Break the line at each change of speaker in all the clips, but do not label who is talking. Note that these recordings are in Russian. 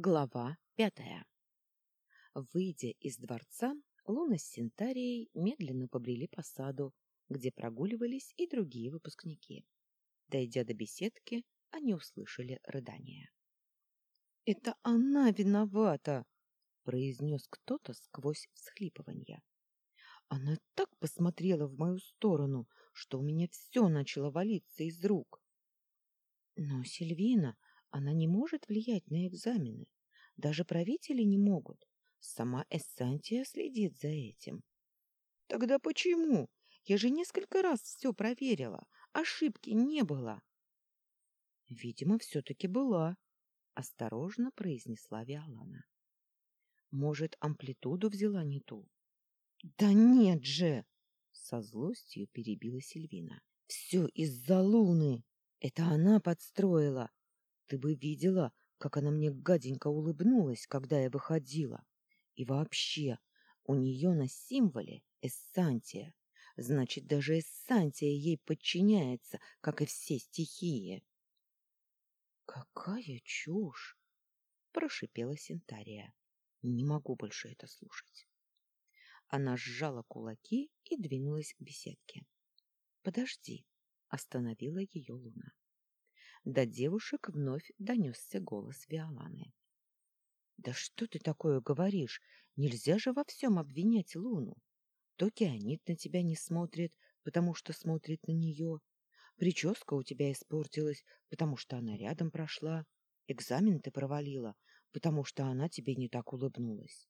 Глава пятая Выйдя из дворца, Луна с Синтарией медленно побрели по саду, где прогуливались и другие выпускники. Дойдя до беседки, они услышали рыдания. — Это она виновата! — произнес кто-то сквозь всхлипывание. Она так посмотрела в мою сторону, что у меня все начало валиться из рук. Но Сильвина, она не может влиять на экзамены. Даже правители не могут. Сама Эссантия следит за этим. Тогда почему? Я же несколько раз все проверила. Ошибки не было. Видимо, все-таки была, осторожно произнесла Виолана. Может, амплитуду взяла не ту? Да нет же! Со злостью перебила Сильвина. Все из-за луны. Это она подстроила. Ты бы видела, как она мне гаденько улыбнулась, когда я выходила. И вообще, у нее на символе эссантия. Значит, даже эссантия ей подчиняется, как и все стихии. Какая чушь! прошипела Синтария. Не могу больше это слушать. Она сжала кулаки и двинулась к беседке. Подожди, остановила ее Луна. До девушек вновь донесся голос Виоланы. Да что ты такое говоришь? Нельзя же во всем обвинять Луну. То Кианит на тебя не смотрит, потому что смотрит на нее. Прическа у тебя испортилась, потому что она рядом прошла. Экзамен ты провалила, потому что она тебе не так улыбнулась.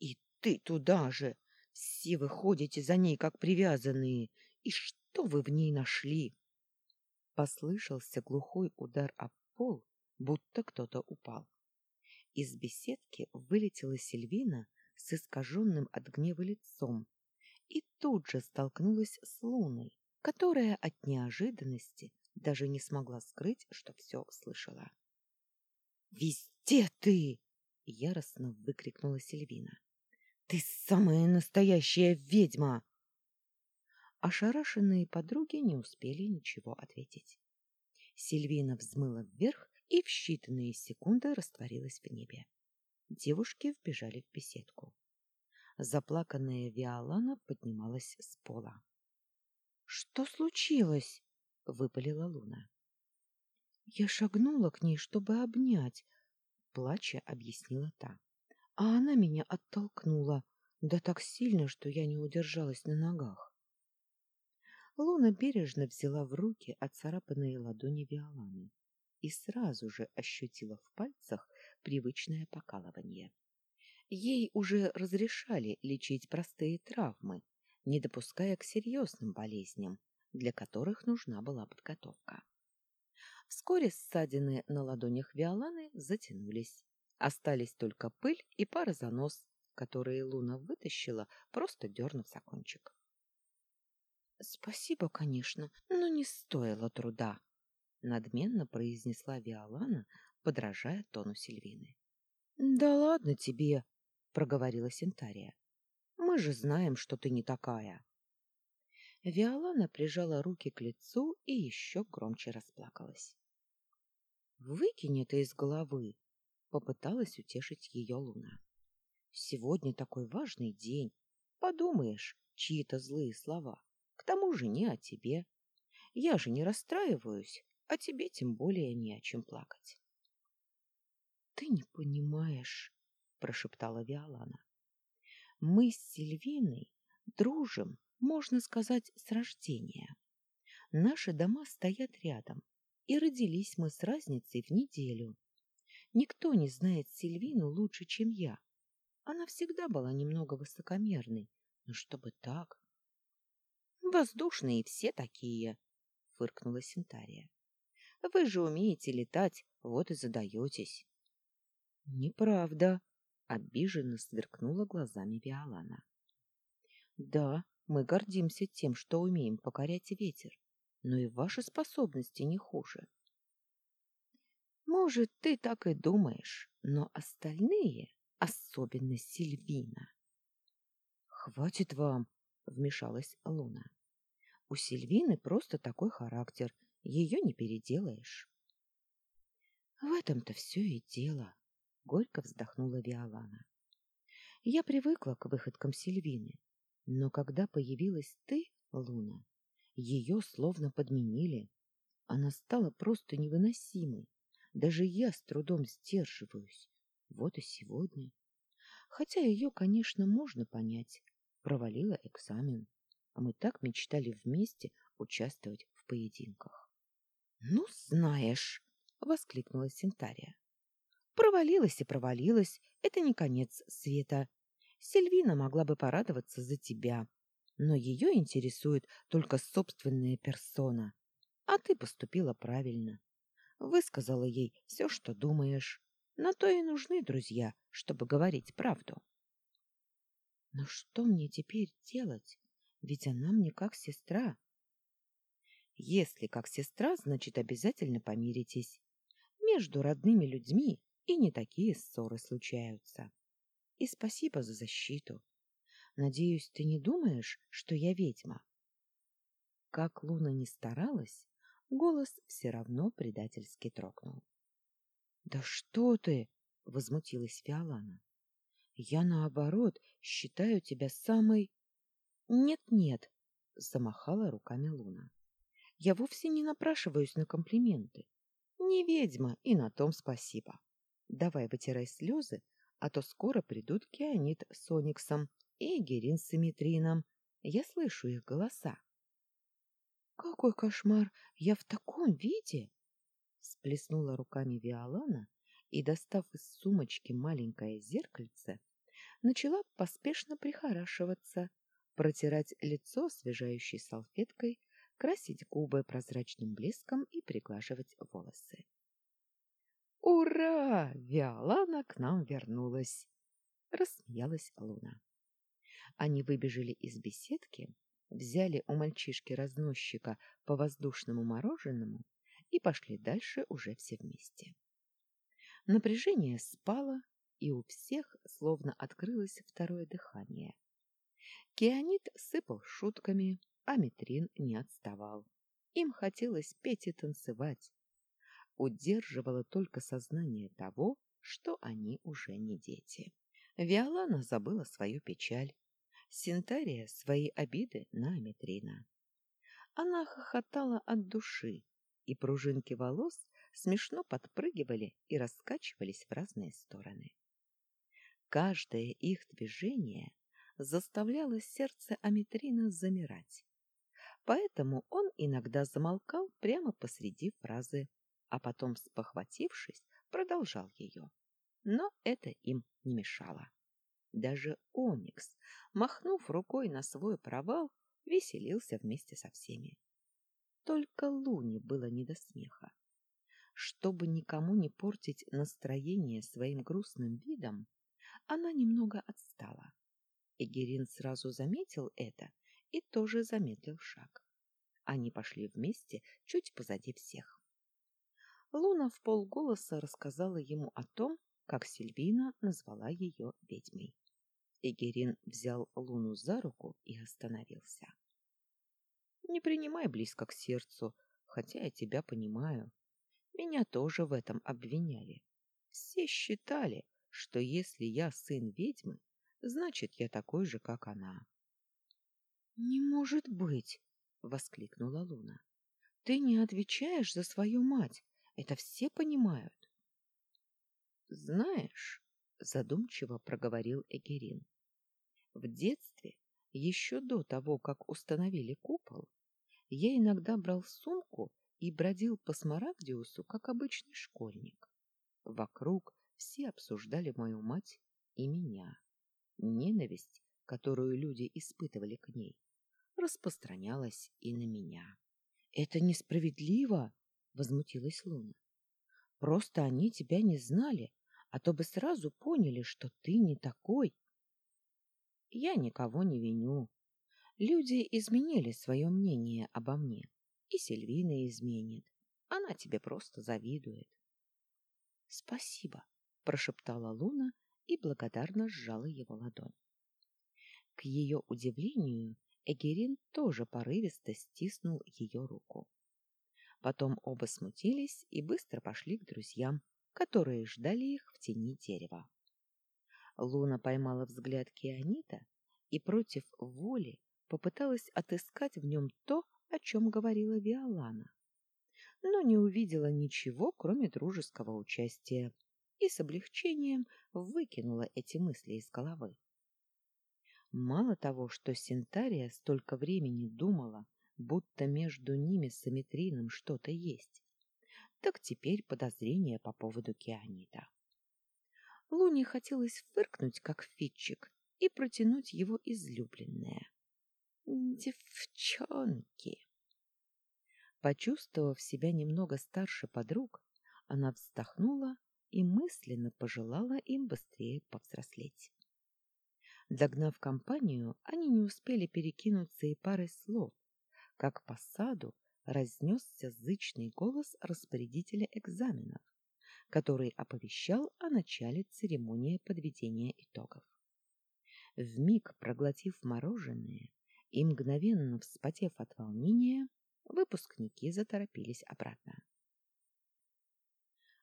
И ты туда же! Все вы ходите за ней, как привязанные. И что вы в ней нашли? Послышался глухой удар об пол, будто кто-то упал. Из беседки вылетела Сильвина с искаженным от гнева лицом и тут же столкнулась с Луной, которая от неожиданности даже не смогла скрыть, что все слышала. «Везде ты!» — яростно выкрикнула Сильвина. «Ты самая настоящая ведьма!» Ошарашенные подруги не успели ничего ответить. Сильвина взмыла вверх и в считанные секунды растворилась в небе. Девушки вбежали в беседку. Заплаканная Виолана поднималась с пола. — Что случилось? — выпалила Луна. — Я шагнула к ней, чтобы обнять, — плача объяснила та. А она меня оттолкнула, да так сильно, что я не удержалась на ногах. Луна бережно взяла в руки отцарапанные ладони Виоланы и сразу же ощутила в пальцах привычное покалывание. Ей уже разрешали лечить простые травмы, не допуская к серьезным болезням, для которых нужна была подготовка. Вскоре ссадины на ладонях Виоланы затянулись. Остались только пыль и пара занос, которые Луна вытащила, просто дернув за кончик. Спасибо, конечно, но не стоило труда, надменно произнесла Виолана, подражая тону Сильвины. Да ладно тебе, проговорила Синтария. Мы же знаем, что ты не такая. Виолана прижала руки к лицу и еще громче расплакалась. Выкинь это из головы, попыталась утешить ее Луна. Сегодня такой важный день. Подумаешь, чьи-то злые слова. К тому же не о тебе. Я же не расстраиваюсь, а тебе тем более не о чем плакать. — Ты не понимаешь, — прошептала Виолана. — Мы с Сильвиной дружим, можно сказать, с рождения. Наши дома стоят рядом, и родились мы с разницей в неделю. Никто не знает Сильвину лучше, чем я. Она всегда была немного высокомерной, но чтобы так... Воздушные все такие, фыркнула Синтария. Вы же умеете летать, вот и задаетесь. Неправда, обиженно сверкнула глазами Виолана. Да, мы гордимся тем, что умеем покорять ветер, но и ваши способности не хуже. Может, ты так и думаешь, но остальные, особенно Сильвина. Хватит вам, вмешалась Луна. У Сильвины просто такой характер, ее не переделаешь. В этом-то все и дело, горько вздохнула Виолана. Я привыкла к выходкам Сильвины, но когда появилась ты, Луна, ее словно подменили. Она стала просто невыносимой. Даже я с трудом сдерживаюсь. Вот и сегодня. Хотя ее, конечно, можно понять. Провалила экзамен. А мы так мечтали вместе участвовать в поединках. — Ну, знаешь, — воскликнула Синтария. — Провалилась и провалилась. Это не конец света. Сильвина могла бы порадоваться за тебя, но ее интересует только собственная персона. А ты поступила правильно. Высказала ей все, что думаешь. На то и нужны друзья, чтобы говорить правду. Но что мне теперь делать? Ведь она мне как сестра. Если как сестра, значит, обязательно помиритесь. Между родными людьми и не такие ссоры случаются. И спасибо за защиту. Надеюсь, ты не думаешь, что я ведьма? Как Луна не старалась, голос все равно предательски трогнул. — Да что ты! — возмутилась Фиолана. — Я, наоборот, считаю тебя самой... «Нет, — Нет-нет, — замахала руками Луна. — Я вовсе не напрашиваюсь на комплименты. Не ведьма, и на том спасибо. Давай вытирай слезы, а то скоро придут Кианит с Ониксом и Герин с Симметрином. Я слышу их голоса. «Какой кошмар! Я в таком виде!» Сплеснула руками Виолана и, достав из сумочки маленькое зеркальце, начала поспешно прихорашиваться, протирать лицо освежающей салфеткой, красить губы прозрачным блеском и приглаживать волосы. «Ура! Виолана к нам вернулась!» — рассмеялась Луна. Они выбежали из беседки, взяли у мальчишки-разносчика по воздушному мороженому и пошли дальше уже все вместе. Напряжение спало, и у всех словно открылось второе дыхание. Кианит сыпал шутками, а Митрин не отставал. Им хотелось петь и танцевать. Удерживало только сознание того, что они уже не дети. Виолана забыла свою печаль, Синтария свои обиды на Аметрина. Она хохотала от души, и пружинки волос смешно подпрыгивали и раскачивались в разные стороны. Каждое их движение заставляло сердце Аметрина замирать. Поэтому он иногда замолкал прямо посреди фразы, а потом, спохватившись, продолжал ее. Но это им не мешало. Даже Оникс, махнув рукой на свой провал, веселился вместе со всеми. Только Луне было не до смеха. Чтобы никому не портить настроение своим грустным видом, она немного отстала. Эгерин сразу заметил это и тоже замедлил шаг. Они пошли вместе чуть позади всех. Луна в полголоса рассказала ему о том, как Сильвина назвала ее ведьмой. Эгерин взял Луну за руку и остановился. Не принимай близко к сердцу, хотя я тебя понимаю. Меня тоже в этом обвиняли. Все считали, что если я сын ведьмы, значит, я такой же, как она. — Не может быть! — воскликнула Луна. — Ты не отвечаешь за свою мать. Это все понимают. — Знаешь, — задумчиво проговорил Эгерин, в детстве, еще до того, как установили купол, я иногда брал сумку и бродил по Смарагдиусу, как обычный школьник. Вокруг все обсуждали мою мать и меня. Ненависть, которую люди испытывали к ней, распространялась и на меня. — Это несправедливо! — возмутилась Луна. — Просто они тебя не знали, а то бы сразу поняли, что ты не такой, я никого не виню. Люди изменили свое мнение обо мне. И Сильвина изменит. Она тебе просто завидует. — Спасибо, — прошептала Луна и благодарно сжала его ладонь. К ее удивлению, Эгерин тоже порывисто стиснул ее руку. Потом оба смутились и быстро пошли к друзьям, которые ждали их в тени дерева. Луна поймала взгляд Кианита и против воли попыталась отыскать в нем то, о чем говорила Виолана, но не увидела ничего, кроме дружеского участия, и с облегчением выкинула эти мысли из головы. Мало того, что Синтария столько времени думала, будто между ними с Аметрином что-то есть, так теперь подозрения по поводу Кианита. Луне хотелось фыркнуть, как фитчик, и протянуть его излюбленное. «Девчонки!» Почувствовав себя немного старше подруг, она вздохнула и мысленно пожелала им быстрее повзрослеть. Догнав компанию, они не успели перекинуться и парой слов, как по саду разнесся зычный голос распорядителя экзаменов, который оповещал о начале церемонии подведения итогов. Вмиг проглотив мороженое и мгновенно вспотев от волнения, выпускники заторопились обратно.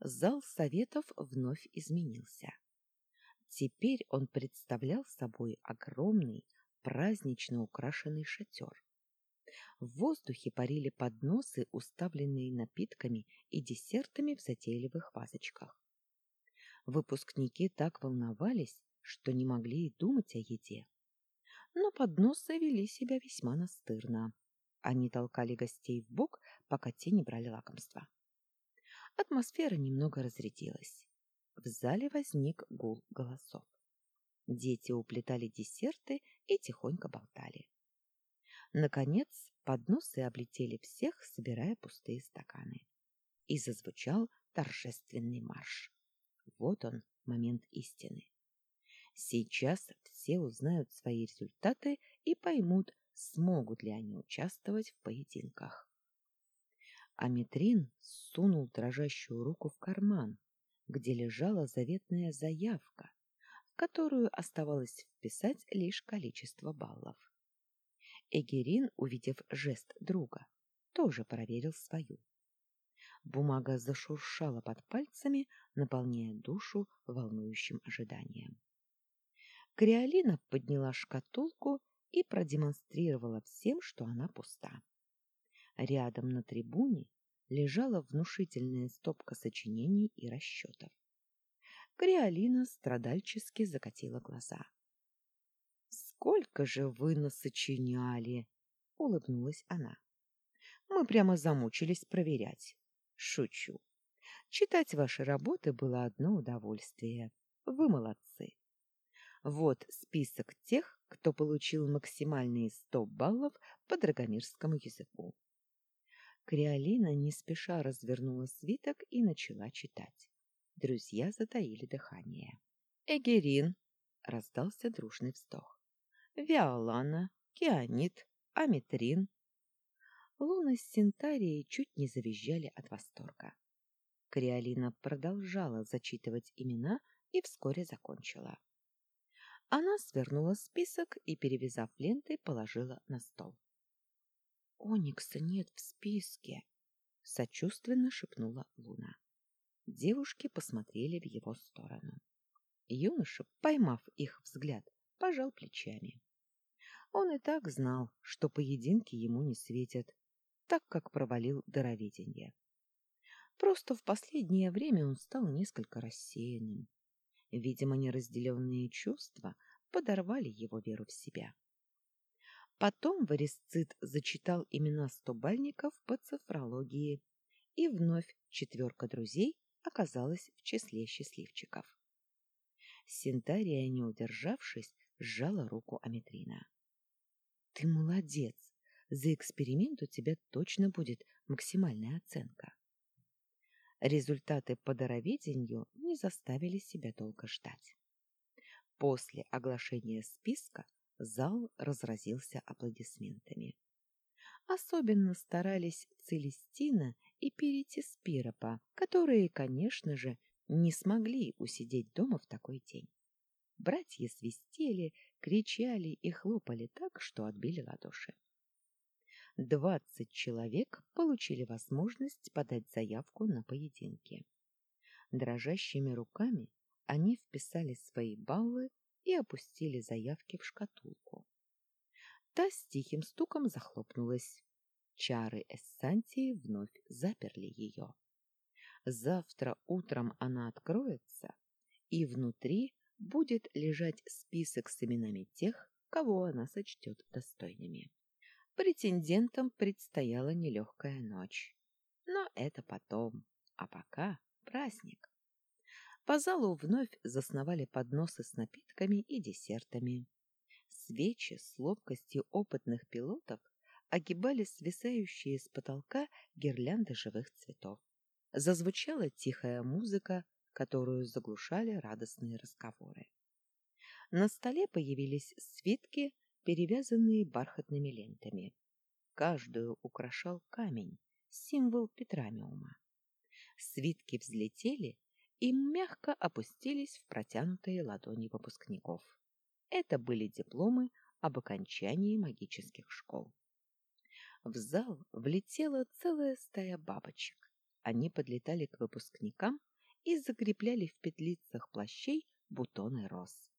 Зал советов вновь изменился. Теперь он представлял собой огромный, празднично украшенный шатер. В воздухе парили подносы, уставленные напитками и десертами в затейливых вазочках. Выпускники так волновались, что не могли и думать о еде. Но подносы вели себя весьма настырно. Они толкали гостей в бок, пока те не брали лакомства. Атмосфера немного разрядилась. В зале возник гул голосов. Дети уплетали десерты и тихонько болтали. Наконец, подносы облетели всех, собирая пустые стаканы. И зазвучал торжественный марш. Вот он, момент истины. Сейчас все узнают свои результаты и поймут, смогут ли они участвовать в поединках. Аметрин сунул дрожащую руку в карман, где лежала заветная заявка, в которую оставалось вписать лишь количество баллов. Эгерин, увидев жест друга, тоже проверил свою. Бумага зашуршала под пальцами, наполняя душу волнующим ожиданием. Криолина подняла шкатулку и продемонстрировала всем, что она пуста. Рядом на трибуне лежала внушительная стопка сочинений и расчетов. Криолина страдальчески закатила глаза. Сколько же вы насочиняли, улыбнулась она. Мы прямо замучились проверять. Шучу. Читать ваши работы было одно удовольствие. Вы молодцы. Вот список тех, кто получил максимальные 100 баллов по драгомирскому языку. Криолина не спеша развернула свиток и начала читать. Друзья затаили дыхание. Эгерин раздался дружный вздох. Виолана, Кианит, Аметрин. Луна с Синтарией чуть не завизжали от восторга. Криолина продолжала зачитывать имена и вскоре закончила. Она свернула список и, перевязав лентой, положила на стол. — Оникса нет в списке, — сочувственно шепнула Луна. Девушки посмотрели в его сторону. Юноша, поймав их взгляд, пожал плечами. Он и так знал, что поединки ему не светят, так как провалил дароведение. Просто в последнее время он стал несколько рассеянным. Видимо, неразделенные чувства подорвали его веру в себя. Потом Варисцит зачитал имена стобальников по цифрологии, и вновь четверка друзей оказалась в числе счастливчиков. Синтария, не удержавшись, сжала руку Аметрина. Ты молодец. За эксперимент у тебя точно будет максимальная оценка. Результаты по дароведению не заставили себя долго ждать. После оглашения списка зал разразился аплодисментами. Особенно старались Целестина и Перетиспиропа, которые, конечно же, не смогли усидеть дома в такой день. Братья свистели, кричали и хлопали так, что отбили ладоши. Двадцать человек получили возможность подать заявку на поединки. Дрожащими руками они вписали свои баллы и опустили заявки в шкатулку. Та с тихим стуком захлопнулась. Чары Эссантии вновь заперли ее. Завтра утром она откроется, и внутри будет лежать список с именами тех, кого она сочтет достойными. Претендентам предстояла нелегкая ночь. Но это потом, а пока праздник. По залу вновь засновали подносы с напитками и десертами. Свечи с ловкостью опытных пилотов огибали свисающие с потолка гирлянды живых цветов. Зазвучала тихая музыка, которую заглушали радостные разговоры. На столе появились свитки, перевязанные бархатными лентами. Каждую украшал камень, символ Петрамиума. Свитки взлетели и мягко опустились в протянутые ладони выпускников. Это были дипломы об окончании магических школ. В зал влетела целая стая бабочек. Они подлетали к выпускникам и закрепляли в петлицах плащей бутоны роз.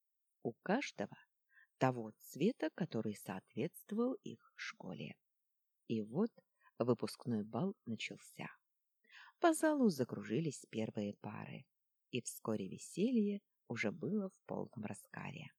У каждого того цвета, который соответствовал их школе. И вот выпускной бал начался. По залу закружились первые пары, и вскоре веселье уже было в полном раскаре.